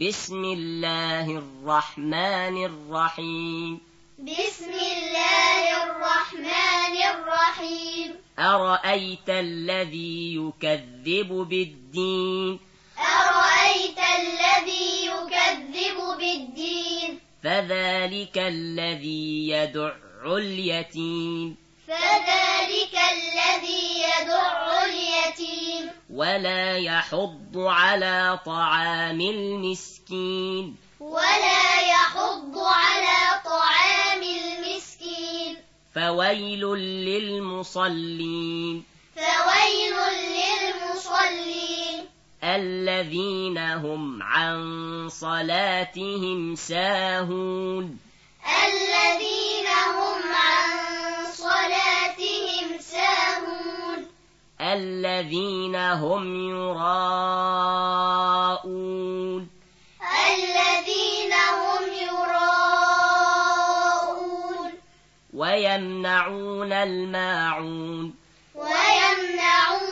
بسم الله الرحمن الرحيم. بسم الله الرحمن الرحيم. أرأيت الذي يكذب بالدين؟ أرأيت الذي يكذب بالدين؟ فذلك الذي يدع اليتيم. ولا يحض على طعام المسكين. ولا يحض على طعام المسكين. فويل للمصلين. فويل للمصلين. الذين هم عن صلاتهم ساهون. الذين الذين هم يراءون. الذين هم يراءون. ويمنعون الماعون. ويمنعون